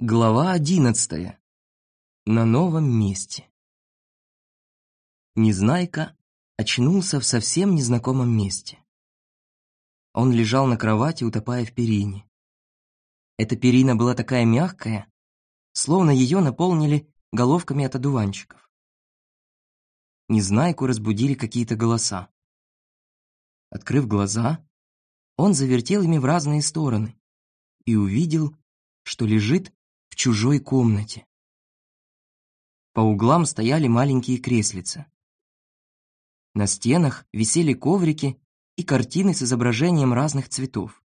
Глава одиннадцатая. На новом месте. Незнайка очнулся в совсем незнакомом месте. Он лежал на кровати, утопая в перине. Эта перина была такая мягкая, словно ее наполнили головками от одуванчиков. Незнайку разбудили какие-то голоса. Открыв глаза, он завертел ими в разные стороны и увидел, что лежит чужой комнате. По углам стояли маленькие креслица. На стенах висели коврики и картины с изображением разных цветов.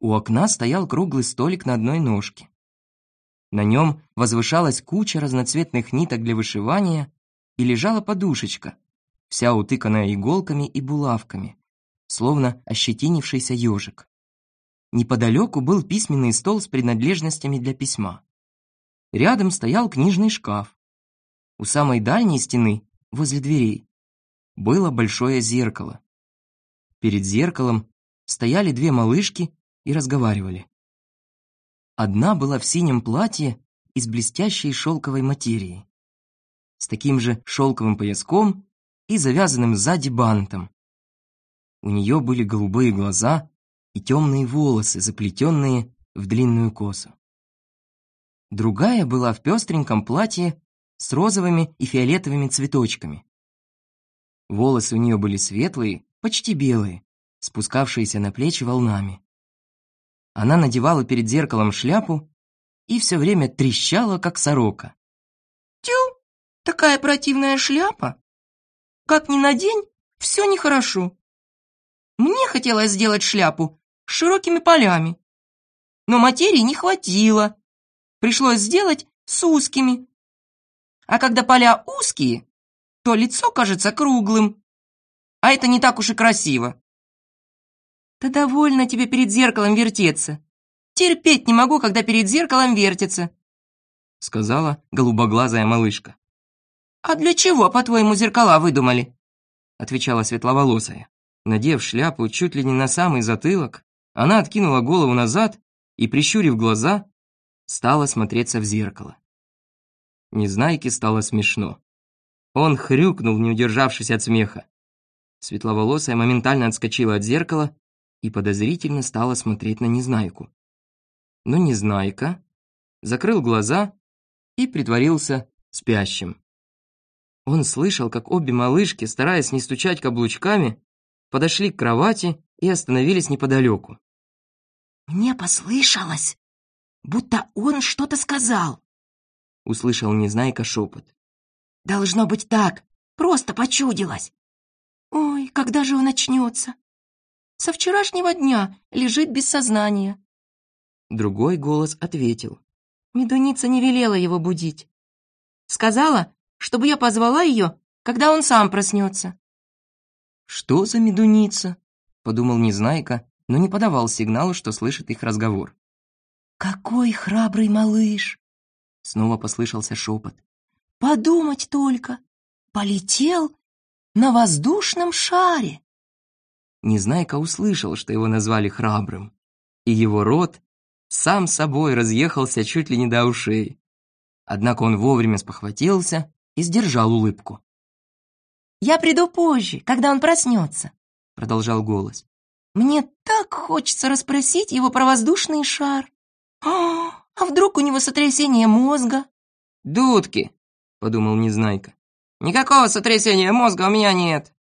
У окна стоял круглый столик на одной ножке. На нем возвышалась куча разноцветных ниток для вышивания и лежала подушечка, вся утыканная иголками и булавками, словно ощетинившийся ежик. Неподалеку был письменный стол с принадлежностями для письма. Рядом стоял книжный шкаф. У самой дальней стены, возле дверей, было большое зеркало. Перед зеркалом стояли две малышки и разговаривали. Одна была в синем платье из блестящей шелковой материи, с таким же шелковым пояском и завязанным сзади бантом. У нее были голубые глаза и темные волосы, заплетенные в длинную косу. Другая была в пестреньком платье с розовыми и фиолетовыми цветочками. Волосы у нее были светлые, почти белые, спускавшиеся на плечи волнами. Она надевала перед зеркалом шляпу и все время трещала, как сорока. «Тю, такая противная шляпа! Как ни надень, все нехорошо. Мне хотелось сделать шляпу с широкими полями. Но материи не хватило. Пришлось сделать с узкими. А когда поля узкие, то лицо кажется круглым. А это не так уж и красиво. Да довольно тебе перед зеркалом вертеться. Терпеть не могу, когда перед зеркалом вертится, сказала голубоглазая малышка. А для чего, по-твоему, зеркала выдумали? отвечала светловолосая. Надев шляпу чуть ли не на самый затылок, она откинула голову назад и, прищурив глаза, стала смотреться в зеркало. Незнайке стало смешно. Он хрюкнул, не удержавшись от смеха. Светловолосая моментально отскочила от зеркала и подозрительно стала смотреть на Незнайку. Но Незнайка закрыл глаза и притворился спящим. Он слышал, как обе малышки, стараясь не стучать каблучками, подошли к кровати и остановились неподалеку. «Мне послышалось, будто он что-то сказал», — услышал Незнайка шепот. «Должно быть так, просто почудилось. Ой, когда же он очнется? Со вчерашнего дня лежит без сознания». Другой голос ответил. Медуница не велела его будить. Сказала, чтобы я позвала ее, когда он сам проснется. «Что за медуница?» — подумал Незнайка, но не подавал сигналу, что слышит их разговор. «Какой храбрый малыш!» — снова послышался шепот. «Подумать только! Полетел на воздушном шаре!» Незнайка услышал, что его назвали храбрым, и его рот сам собой разъехался чуть ли не до ушей. Однако он вовремя спохватился и сдержал улыбку. «Я приду позже, когда он проснется», — продолжал голос. «Мне так хочется расспросить его про воздушный шар. А, а вдруг у него сотрясение мозга?» «Дудки», — подумал Незнайка. «Никакого сотрясения мозга у меня нет».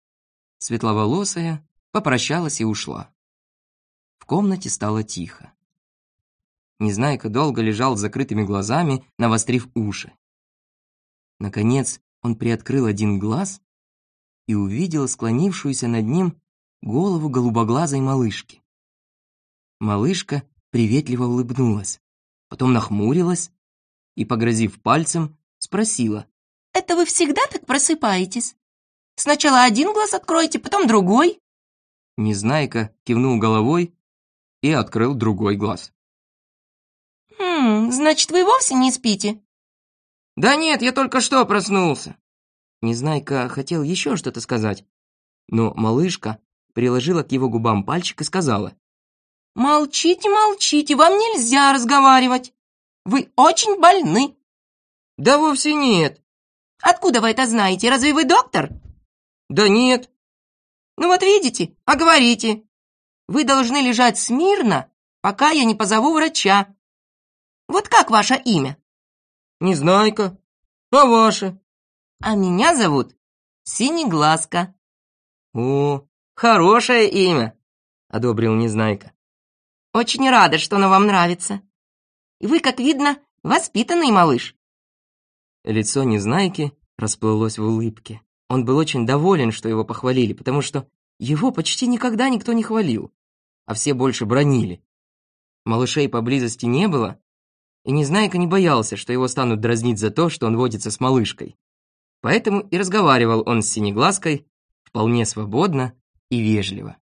Светловолосая попрощалась и ушла. В комнате стало тихо. Незнайка долго лежал с закрытыми глазами, навострив уши. Наконец он приоткрыл один глаз и увидел склонившуюся над ним голову голубоглазой малышки. Малышка приветливо улыбнулась, потом нахмурилась и, погрозив пальцем, спросила. «Это вы всегда так просыпаетесь? Сначала один глаз откроете, потом другой?» Незнайка кивнул головой и открыл другой глаз. «Хм, значит, вы вовсе не спите?» «Да нет, я только что проснулся!» Незнайка хотел еще что-то сказать, но малышка приложила к его губам пальчик и сказала. «Молчите, молчите, вам нельзя разговаривать. Вы очень больны. Да вовсе нет. Откуда вы это знаете? Разве вы доктор? Да нет. Ну вот видите, а говорите. Вы должны лежать смирно, пока я не позову врача. Вот как ваше имя? Незнайка. А ваше? А меня зовут Синеглазка. О, хорошее имя, одобрил Незнайка. Очень рада, что оно вам нравится. И вы, как видно, воспитанный малыш. Лицо Незнайки расплылось в улыбке. Он был очень доволен, что его похвалили, потому что его почти никогда никто не хвалил, а все больше бронили. Малышей поблизости не было, и Незнайка не боялся, что его станут дразнить за то, что он водится с малышкой. Поэтому и разговаривал он с Синеглазкой вполне свободно и вежливо.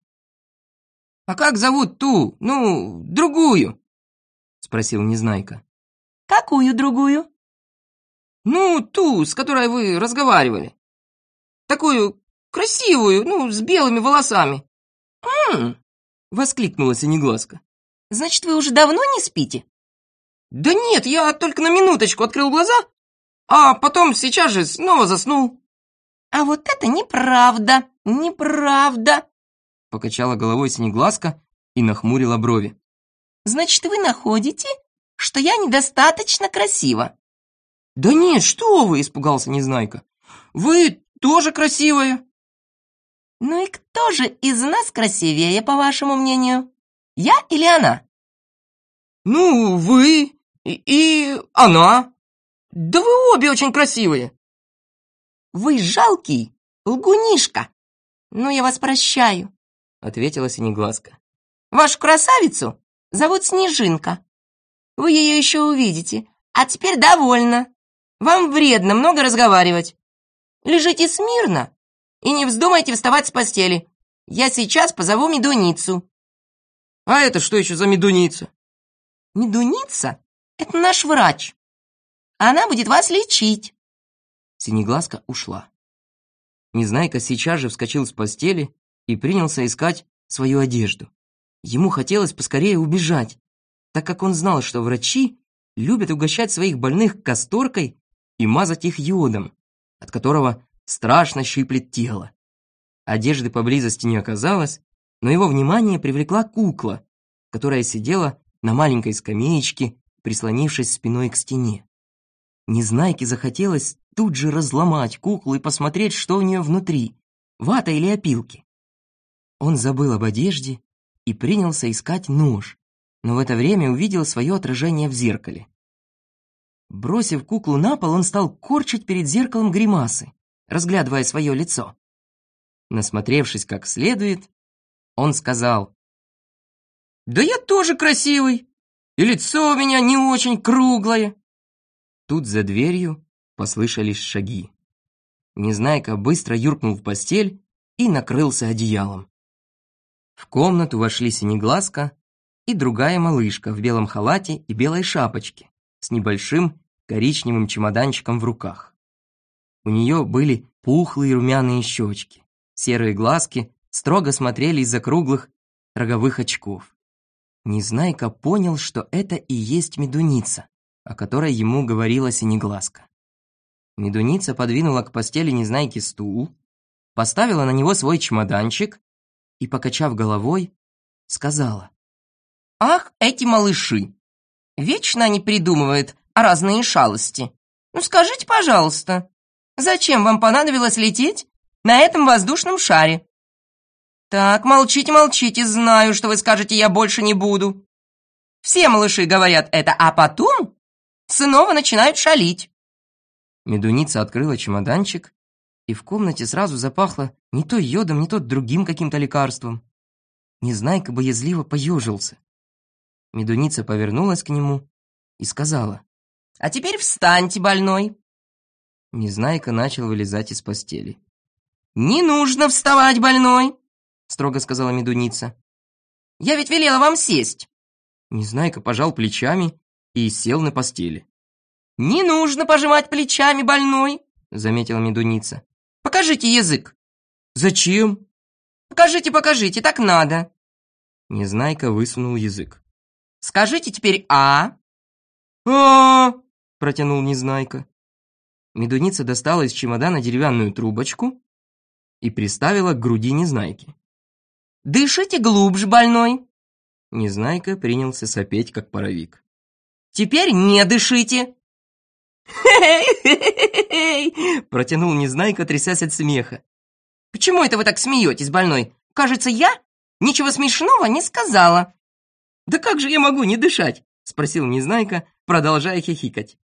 «А как зовут ту, ну, другую?» — спросил Незнайка. «Какую другую?» «Ну, ту, с которой вы разговаривали. Такую красивую, ну, с белыми волосами». «М-м!» — воскликнула Синеглазка. «Значит, вы уже давно не спите?» «Да нет, я только на минуточку открыл глаза, а потом сейчас же снова заснул». «А вот это неправда, неправда!» Покачала головой Синеглазка и нахмурила брови. «Значит, вы находите, что я недостаточно красива?» «Да нет, что вы!» — испугался Незнайка. «Вы тоже красивая!» «Ну и кто же из нас красивее, по вашему мнению? Я или она?» «Ну, вы и, и она. Да вы обе очень красивые!» «Вы жалкий лгунишка! Ну, я вас прощаю!» — ответила Синеглазка. «Вашу красавицу зовут Снежинка. Вы ее еще увидите. А теперь довольно. Вам вредно много разговаривать. Лежите смирно и не вздумайте вставать с постели. Я сейчас позову медуницу». «А это что еще за медуница?» «Медуница — это наш врач. Она будет вас лечить». Синеглазка ушла. Незнайка сейчас же вскочил с постели и принялся искать свою одежду. Ему хотелось поскорее убежать, так как он знал, что врачи любят угощать своих больных касторкой и мазать их йодом, от которого страшно щиплет тело. Одежды поблизости не оказалось, но его внимание привлекла кукла, которая сидела на маленькой скамеечке, прислонившись спиной к стене. Незнайке захотелось тут же разломать куклу и посмотреть, что у нее внутри, вата или опилки. Он забыл об одежде и принялся искать нож, но в это время увидел свое отражение в зеркале. Бросив куклу на пол, он стал корчить перед зеркалом гримасы, разглядывая свое лицо. Насмотревшись как следует, он сказал, «Да я тоже красивый, и лицо у меня не очень круглое». Тут за дверью послышались шаги. Незнайка быстро юркнул в постель и накрылся одеялом. В комнату вошли Синеглазка и другая малышка в белом халате и белой шапочке с небольшим коричневым чемоданчиком в руках. У нее были пухлые румяные щечки, серые глазки строго смотрели из-за круглых роговых очков. Незнайка понял, что это и есть медуница, о которой ему говорила Синеглазка. Медуница подвинула к постели Незнайки стул, поставила на него свой чемоданчик и, покачав головой, сказала. «Ах, эти малыши! Вечно они придумывают разные шалости. Ну скажите, пожалуйста, зачем вам понадобилось лететь на этом воздушном шаре?» «Так, молчите, молчите, знаю, что вы скажете, я больше не буду. Все малыши говорят это, а потом снова начинают шалить». Медуница открыла чемоданчик и в комнате сразу запахло не то йодом, не то другим каким-то лекарством. Незнайка боязливо поежился. Медуница повернулась к нему и сказала. «А теперь встаньте, больной!» Незнайка начал вылезать из постели. «Не нужно вставать, больной!» строго сказала Медуница. «Я ведь велела вам сесть!» Незнайка пожал плечами и сел на постели. «Не нужно пожимать плечами, больной!» заметила Медуница. Покажите язык». «Зачем?» «Покажите, покажите, так надо». Незнайка высунул язык. «Скажите теперь «а». а протянул Незнайка. Медуница достала из чемодана деревянную трубочку и приставила к груди Незнайки. «Дышите глубже, больной!» Незнайка принялся сопеть, как паровик. «Теперь не дышите!» протянул Незнайка, трясясь от смеха. «Почему это вы так смеетесь, больной? Кажется, я ничего смешного не сказала». «Да как же я могу не дышать?» спросил Незнайка, продолжая хихикать.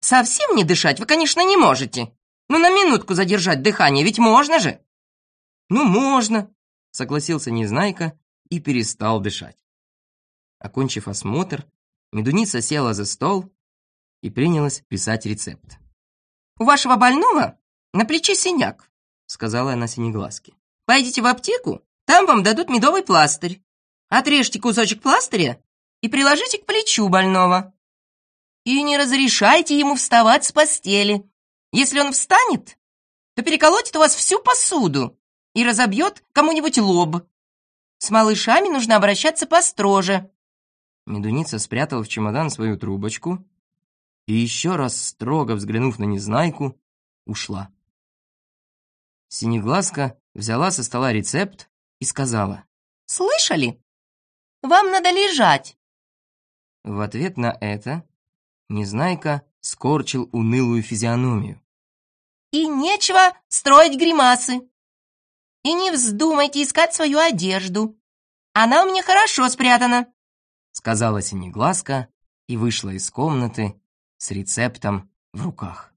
«Совсем не дышать вы, конечно, не можете. Но на минутку задержать дыхание ведь можно же!» «Ну, можно», — согласился Незнайка и перестал дышать. Окончив осмотр, Медуница села за стол и принялась писать рецепт. «У вашего больного на плече синяк», — сказала она Синеглазке. «Пойдите в аптеку, там вам дадут медовый пластырь. Отрежьте кусочек пластыря и приложите к плечу больного. И не разрешайте ему вставать с постели. Если он встанет, то переколотит у вас всю посуду и разобьет кому-нибудь лоб. С малышами нужно обращаться построже». Медуница спрятала в чемодан свою трубочку и еще раз строго взглянув на Незнайку, ушла. Синеглазка взяла со стола рецепт и сказала. «Слышали? Вам надо лежать». В ответ на это Незнайка скорчил унылую физиономию. «И нечего строить гримасы. И не вздумайте искать свою одежду. Она у меня хорошо спрятана», сказала Синеглазка и вышла из комнаты с рецептом в руках.